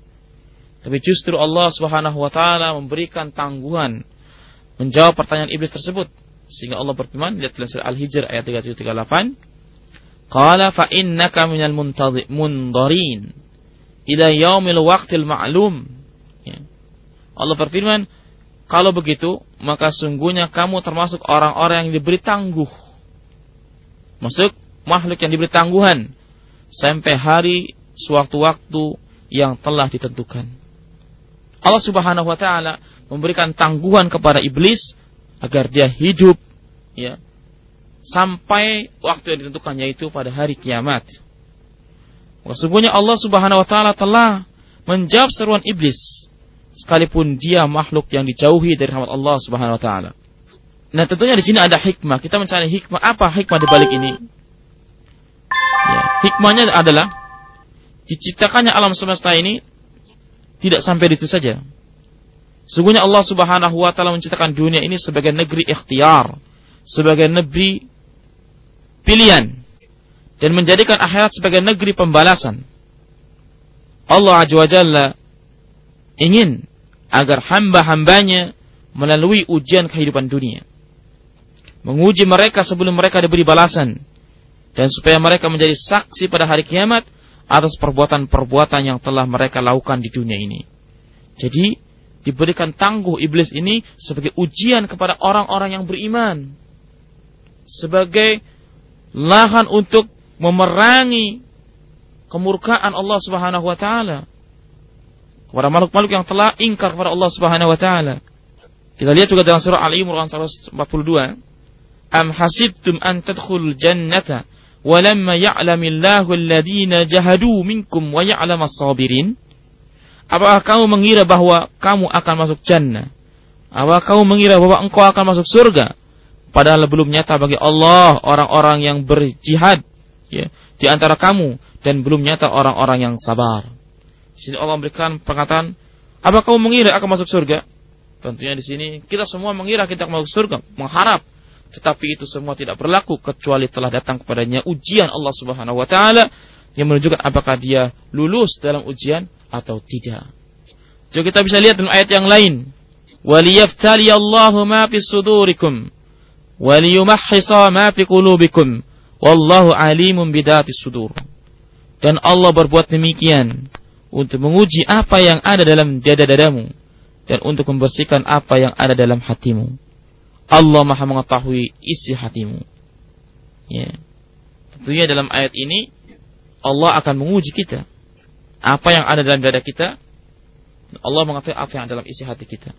Tapi justru Allah Subhanahu wa taala memberikan tangguhan menjawab pertanyaan iblis tersebut sehingga Allah berfirman di dalam surah Al-Hijr ayat 3738 Qala fa innaka minal mundarin ila yaumil waqtil ma'lum ya. Allah berfirman kalau begitu, maka sungguhnya kamu termasuk orang-orang yang diberi tangguh. Masuk makhluk yang diberi tangguhan sampai hari sewaktu-waktu yang telah ditentukan. Allah Subhanahu wa taala memberikan tangguhan kepada iblis agar dia hidup ya sampai waktu yang ditentukan yaitu pada hari kiamat. Maka sungguhnya Allah Subhanahu wa taala telah menjawab seruan iblis sekalipun dia makhluk yang dijauhi dari rahmat Allah Subhanahu wa taala. Nah, tentunya di sini ada hikmah. Kita mencari hikmah. Apa hikmah di balik ini? Ya, hikmahnya adalah diciptakannya alam semesta ini tidak sampai di itu saja. Sungguhnya Allah Subhanahu wa taala menciptakan dunia ini sebagai negeri ikhtiar, sebagai negeri pilihan dan menjadikan akhirat sebagai negeri pembalasan. Allah Azza wa Jalla ingin agar hamba-hambanya melalui ujian kehidupan dunia. Menguji mereka sebelum mereka diberi balasan. Dan supaya mereka menjadi saksi pada hari kiamat atas perbuatan-perbuatan yang telah mereka lakukan di dunia ini. Jadi, diberikan tangguh iblis ini sebagai ujian kepada orang-orang yang beriman. Sebagai lahan untuk memerangi kemurkaan Allah Subhanahu wa taala kepada makhluk-makhluk yang telah ingkar kepada Allah Subhanahu wa taala. Kita lihat juga dalam surah Al-Imran 142, "Am hasibtum an tadkhulul jannata wa lamma ya'lamillahu alladhina jahadu minkum wa ya'lamas sabirin?" Apakah kamu mengira bahwa kamu akan masuk jannah? Apakah kamu mengira bahwa engkau akan masuk surga? Padahal belum nyata bagi Allah orang-orang yang berjihad ya, di antara kamu dan belum nyata orang-orang yang sabar Di sini Allah memberikan perkataan, apa kamu mengira akan masuk surga? Tentunya di sini kita semua mengira kita akan masuk surga, mengharap. Tetapi itu semua tidak berlaku kecuali telah datang kepadanya ujian Allah Subhanahu wa taala yang menunjukkan apakah dia lulus dalam ujian atau tidak. Jadi kita bisa lihat dalam ayat yang lain. وَلِيَفْتَلِيَ اللَّهُ مَا فِي صُدُورِكُمْ وَلِيُمَحِّصَ مَا فِي قُلُوبِكُمْ وَاللَّهُ عَلِيمٌ بِذَاتِ الصُّدُورِ Dan Allah berbuat demikian untuk menguji apa yang ada dalam dada-dadamu dan untuk membersihkan apa yang ada dalam hatimu. Allah Maha mengetahui isi hatimu. Ya. Tentunya dalam ayat ini Allah akan menguji kita. Apa yang ada dalam dada kita, Allah mengetahui apa yang ada dalam isi hati kita.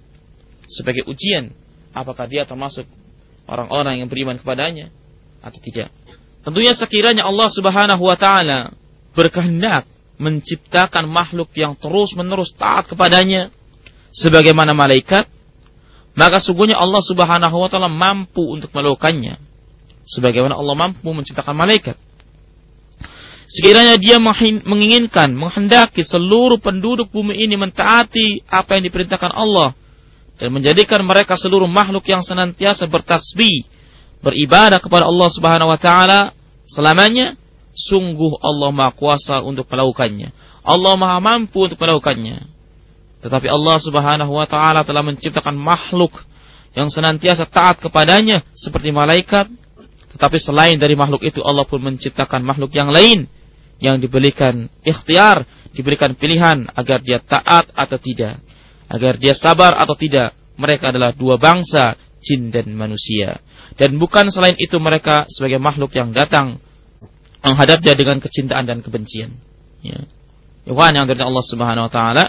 Sebagai ujian, apakah dia termasuk orang-orang yang beriman kepadanya atau tidak. Tentunya sekiranya Allah Subhanahu wa taala berkehendak menciptakan makhluk yang terus-menerus taat kepadanya sebagaimana malaikat, maka sungguhnya Allah Subhanahu wa taala mampu untuk melakukannya. Sebagaimana Allah mampu menciptakan malaikat. Sekiranya dia menginginkan, menghendaki seluruh penduduk bumi ini mentaati apa yang diperintahkan Allah dan menjadikan mereka seluruh makhluk yang senantiasa bertasbih, beribadah kepada Allah Subhanahu wa taala selamanya, sungguh Allah Maha Kuasa untuk melakukannya. Allah Maha mampu untuk melakukannya. Tetapi Allah Subhanahu wa taala telah menciptakan makhluk yang senantiasa taat kepadanya seperti malaikat. Tetapi selain dari makhluk itu Allah pun menciptakan makhluk yang lain yang diberikan ikhtiar, diberikan pilihan agar dia taat atau tidak, agar dia sabar atau tidak. Mereka adalah dua bangsa, jin dan manusia. Dan bukan selain itu mereka sebagai makhluk yang datang menghadapnya dengan kecintaan dan kebencian. Ya. Ikhwan yang dari Allah Subhanahu wa taala,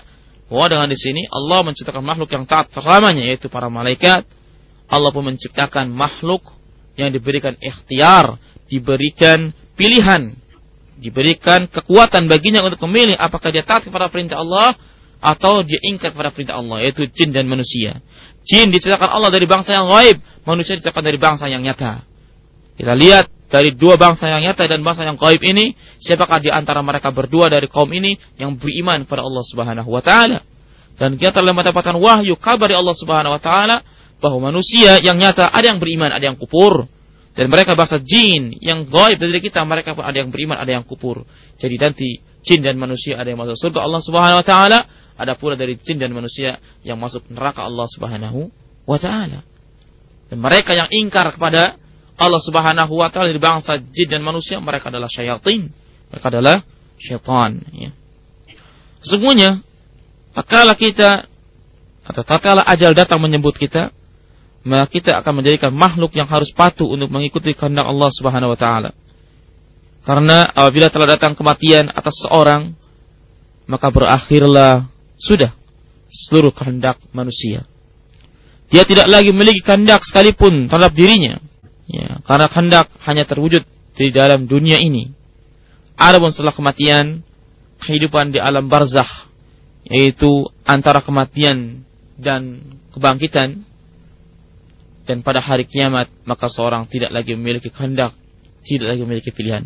bahwa dengan di sini Allah menciptakan makhluk yang taat selamanya yaitu para malaikat. Allah pun menciptakan makhluk yang diberikan ikhtiar, diberikan pilihan, diberikan kekuatan baginya untuk memilih apakah dia taat kepada perintah Allah atau dia ingkar kepada perintah Allah yaitu jin dan manusia. Jin diciptakan Allah dari bangsa yang gaib, manusia diciptakan dari bangsa yang nyata. Kita lihat dari dua bangsa yang nyata dan bangsa yang gaib ini, siapakah di antara mereka berdua dari kaum ini yang beriman pada Allah Subhanahu wa taala? Dan kita telah mendapatkan wahyu kabar dari Allah Subhanahu wa taala bahwa manusia yang nyata ada yang beriman, ada yang kufur. Dan mereka bangsa jin yang gaib dari kita, mereka pun ada yang beriman, ada yang kufur. Jadi nanti jin dan manusia ada yang masuk surga Allah Subhanahu wa taala, ada pula dari jin dan manusia yang masuk neraka Allah Subhanahu wa taala. Dan mereka yang ingkar kepada Allah Subhanahu wa taala dari bangsa jin dan manusia mereka adalah syaitan. Mereka adalah syaitan ya. Sesungguhnya tatkala kita atau tatkala ajal datang menyebut kita maka kita akan menjadikan makhluk yang harus patuh untuk mengikuti kehendak Allah Subhanahu wa taala. Karena apabila telah datang kematian atas seorang maka berakhirlah sudah seluruh kehendak manusia. Dia tidak lagi memiliki kehendak sekalipun terhadap dirinya Ya, karena kehendak hanya terwujud di dalam dunia ini. Adapun setelah kematian, kehidupan di alam barzakh yaitu antara kematian dan kebangkitan dan pada hari kiamat maka seorang tidak lagi memiliki kehendak, tidak lagi memiliki pilihan.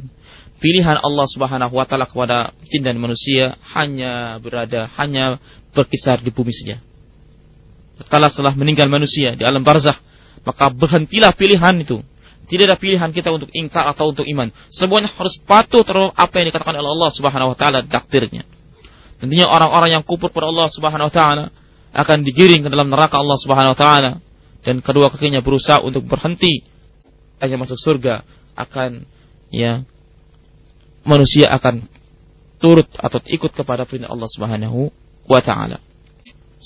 Pilihan Allah Subhanahu wa taala kepada jin dan manusia hanya berada hanya berkisar di bumi saja. Kala setelah meninggal manusia di alam barzakh, maka berhentilah pilihan itu tidak ada pilihan kita untuk ingkar atau untuk iman. Semuanya harus patuh terhadap apa yang dikatakan oleh Allah Subhanahu wa taala takdirnya. Tentunya orang-orang yang kufur pada Allah Subhanahu wa taala akan digiring ke dalam neraka Allah Subhanahu wa taala dan kedua kakinya berusaha untuk berhenti hanya masuk surga akan ya manusia akan turut atau ikut kepada perintah Allah Subhanahu wa taala.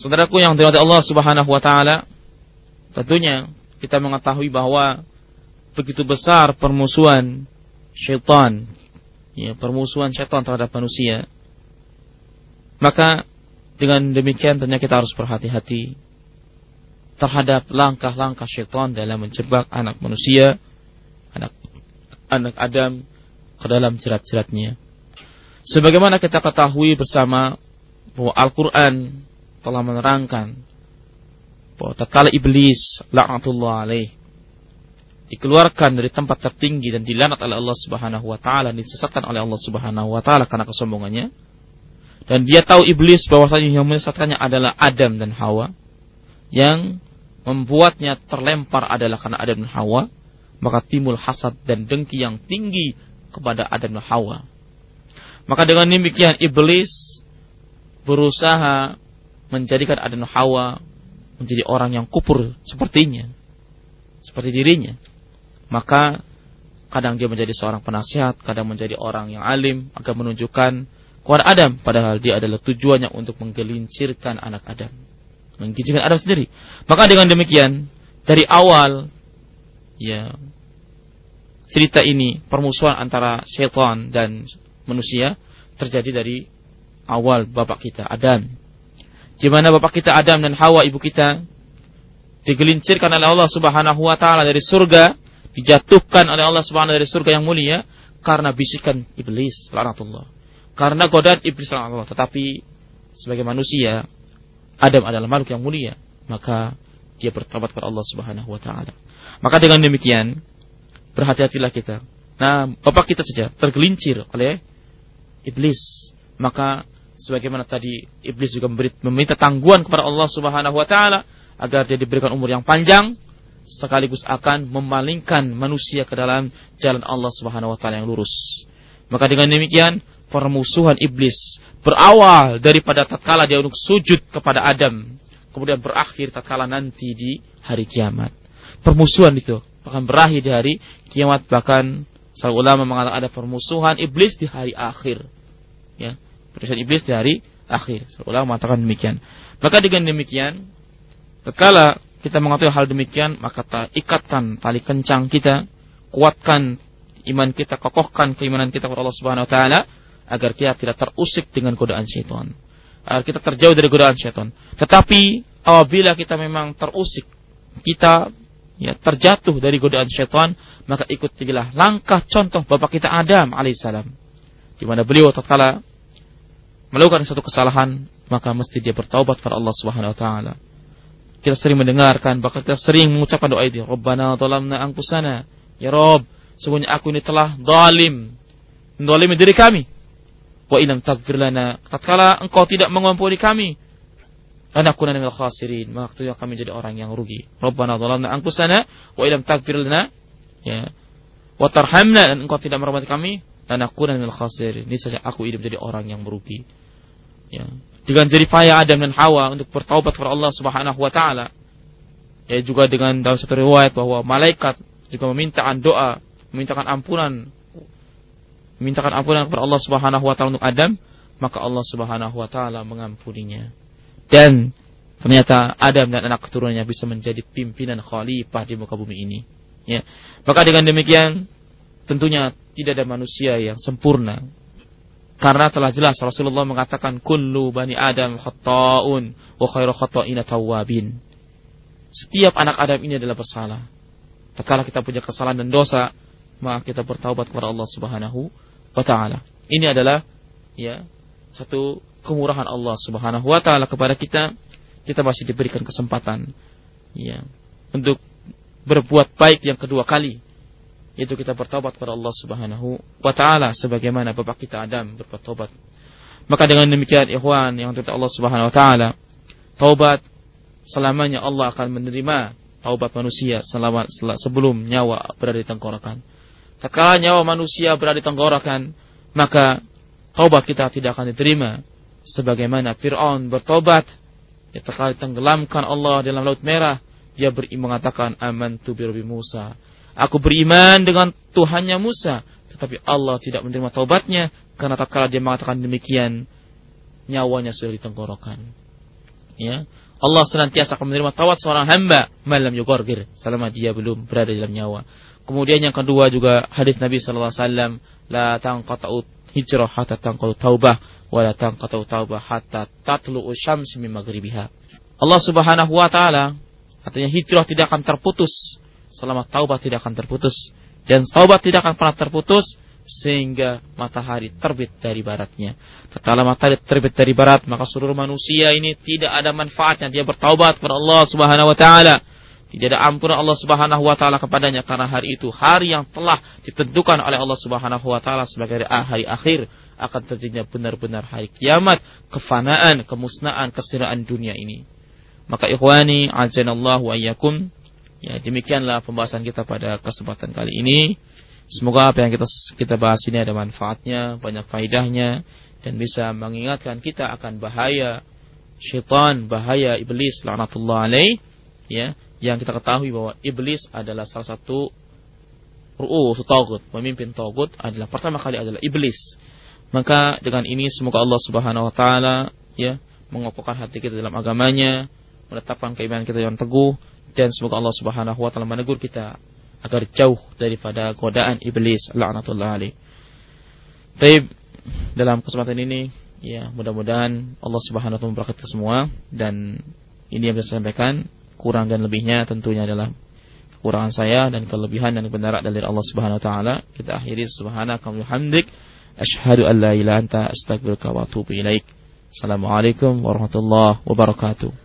Saudaraku yang dirahmati Allah Subhanahu wa taala, tentunya kita mengetahui bahwa begitu besar permusuhan syaitan, ya, permusuhan syaitan terhadap manusia. Maka dengan demikian tentunya kita harus berhati-hati terhadap langkah-langkah syaitan dalam menjebak anak manusia, anak anak Adam ke dalam jerat-jeratnya. Sebagaimana kita ketahui bersama bahwa Al-Quran telah menerangkan bahwa tatkala iblis laknatullah alaih dikeluarkan dari tempat tertinggi dan dilanat oleh Allah Subhanahu wa taala disesatkan oleh Allah Subhanahu wa taala karena kesombongannya dan dia tahu iblis bahwasanya yang menyesatkannya adalah Adam dan Hawa. Yang membuatnya terlempar adalah karena Adam dan Hawa. Maka timbul hasad dan dengki yang tinggi kepada Adam dan Hawa. Maka dengan demikian iblis berusaha menjadikan Adam dan Hawa menjadi orang yang kupur sepertinya. Seperti dirinya. Maka kadang dia menjadi seorang penasihat, kadang menjadi orang yang alim agar menunjukkan kepada Adam padahal dia adalah tujuannya untuk menggelincirkan anak Adam. Menggelincirkan Adam sendiri. Maka dengan demikian dari awal ya cerita ini permusuhan antara syaitan dan manusia terjadi dari awal bapak kita Adam. Di mana bapak kita Adam dan Hawa ibu kita digelincirkan oleh Allah Subhanahu wa taala dari surga dijatuhkan oleh Allah Subhanahu dari surga yang mulia karena bisikan iblis laknatullah karena godaan iblis Allah. Tetapi sebagai manusia, Adam adalah makhluk yang mulia. Maka dia bertobat kepada Allah Subhanahu wa taala. Maka dengan demikian, berhati-hatilah kita. Nah, bapak kita saja tergelincir oleh iblis. Maka sebagaimana tadi iblis juga meminta tangguhan kepada Allah Subhanahu wa taala agar dia diberikan umur yang panjang sekaligus akan memalingkan manusia ke dalam jalan Allah Subhanahu wa taala yang lurus. Maka dengan demikian permusuhan iblis berawal daripada tatkala dia untuk sujud kepada Adam kemudian berakhir tatkala nanti di hari kiamat. Permusuhan itu akan berakhir di hari kiamat bahkan salah ulama mengatakan ada permusuhan iblis di hari akhir. Ya permusuhan iblis di hari akhir. Salah ulama mengatakan demikian. Maka dengan demikian tatkala kita mengetahui hal demikian maka ikatkan tali kencang kita kuatkan iman kita kokohkan keimanan kita kepada Allah Subhanahu wa taala agar kita tidak terusik dengan godaan syaitan. Agar kita terjauh dari godaan syaitan. Tetapi apabila kita memang terusik, kita ya terjatuh dari godaan syaitan, maka ikutilah langkah contoh bapak kita Adam alaihissalam. Di mana beliau tatkala melakukan satu kesalahan, maka mesti dia bertaubat kepada Allah Subhanahu wa taala. Kita sering mendengarkan, bahkan kita sering mengucapkan doa ini, Rabbana dhalamna anfusana. Ya Rob, semuanya aku ini telah zalim. Mendolimi diri kami. Wa inam tagfir lana. Tatkala engkau tidak mengampuni kami. Lanakuna minal khasirin. Maka kami jadi orang yang rugi. Rabbana dhalamna anfusana wa ilam tagfir lana. Ya. Wa tarhamna dan engkau tidak merahmati kami. Lanakuna minal khasirin. Ini saja aku hidup jadi orang yang merugi. Ya. Dengan jadi payah Adam dan Hawa untuk bertaubat kepada Allah Subhanahu wa taala. Ya juga dengan dalam satu riwayat bahwa malaikat juga memintaan doa, memintakan ampunan memintakan ampunan kepada Allah Subhanahu wa taala untuk Adam, maka Allah Subhanahu wa taala mengampuninya. Dan ternyata Adam dan anak keturunannya bisa menjadi pimpinan khalifah di muka bumi ini. Ya. Maka dengan demikian tentunya tidak ada manusia yang sempurna. Karena telah jelas Rasulullah mengatakan kullu bani Adam khata'un wa khairu khata'ina tawwabin. Setiap anak Adam ini adalah bersalah. Tatkala kita punya kesalahan dan dosa, maka kita bertaubat kepada Allah Subhanahu wa taala. Ini adalah ya satu kemurahan Allah Subhanahu wa taala kepada kita. Kita masih diberikan kesempatan ya untuk berbuat baik yang kedua kali yaitu kita bertobat kepada Allah Subhanahu wa taala sebagaimana bapak kita Adam berbuat tobat. Maka dengan demikian ikhwan yang terhormat Allah Subhanahu wa taala, taubat selamanya Allah akan menerima taubat manusia selama sebelum nyawa berada di tenggorokan. Tatkala nyawa manusia berada di tenggorokan, maka taubat kita tidak akan diterima. Sebagaimana Fir'aun bertobat Ya, tenggelamkan Allah dalam laut merah, dia beriman mengatakan aman tu bi Musa. Aku beriman dengan Tuhannya Musa, tetapi Allah tidak menerima taubatnya karena tak kala dia mengatakan demikian nyawanya sudah ditenggorokan. Ya. Allah senantiasa akan menerima taubat seorang hamba malam yugorgir selama dia belum berada dalam nyawa. Kemudian yang kedua juga hadis Nabi wasallam la tanqatu hijrah hatta tanqatu taubah wa la tanqatu taubah hatta tatlu'u syams min maghribiha. Allah Subhanahu wa taala artinya hijrah tidak akan terputus selama taubat tidak akan terputus dan taubat tidak akan pernah terputus sehingga matahari terbit dari baratnya. Tatkala matahari terbit dari barat, maka seluruh manusia ini tidak ada manfaatnya dia bertaubat kepada Allah Subhanahu wa taala. Tidak ada ampunan Allah Subhanahu wa taala kepadanya karena hari itu hari yang telah ditentukan oleh Allah Subhanahu wa taala sebagai hari akhir akan terjadinya benar-benar hari kiamat, kefanaan, kemusnahan, kesiraan dunia ini. Maka ikhwani, ajanallahu ayyakum. Ya, demikianlah pembahasan kita pada kesempatan kali ini. Semoga apa yang kita kita bahas ini ada manfaatnya, banyak faidahnya dan bisa mengingatkan kita akan bahaya syaitan, bahaya iblis laknatullah alaih ya, yang kita ketahui bahwa iblis adalah salah satu ru'us tagut, pemimpin tagut adalah pertama kali adalah iblis. Maka dengan ini semoga Allah Subhanahu wa taala ya mengokohkan hati kita dalam agamanya, menetapkan keimanan kita yang teguh dan semoga Allah Subhanahu wa taala menegur kita agar jauh daripada godaan iblis laknatullah alaih. Taib dalam kesempatan ini ya mudah-mudahan Allah Subhanahu wa taala memberkati semua dan ini yang saya sampaikan kurang dan lebihnya tentunya adalah kekurangan saya dan kelebihan dan kebenaran dari Allah Subhanahu wa taala. Kita akhiri subhanaka wa bihamdik asyhadu an la ilaha anta astaghfiruka wa atubu ilaik. Assalamualaikum warahmatullahi wabarakatuh.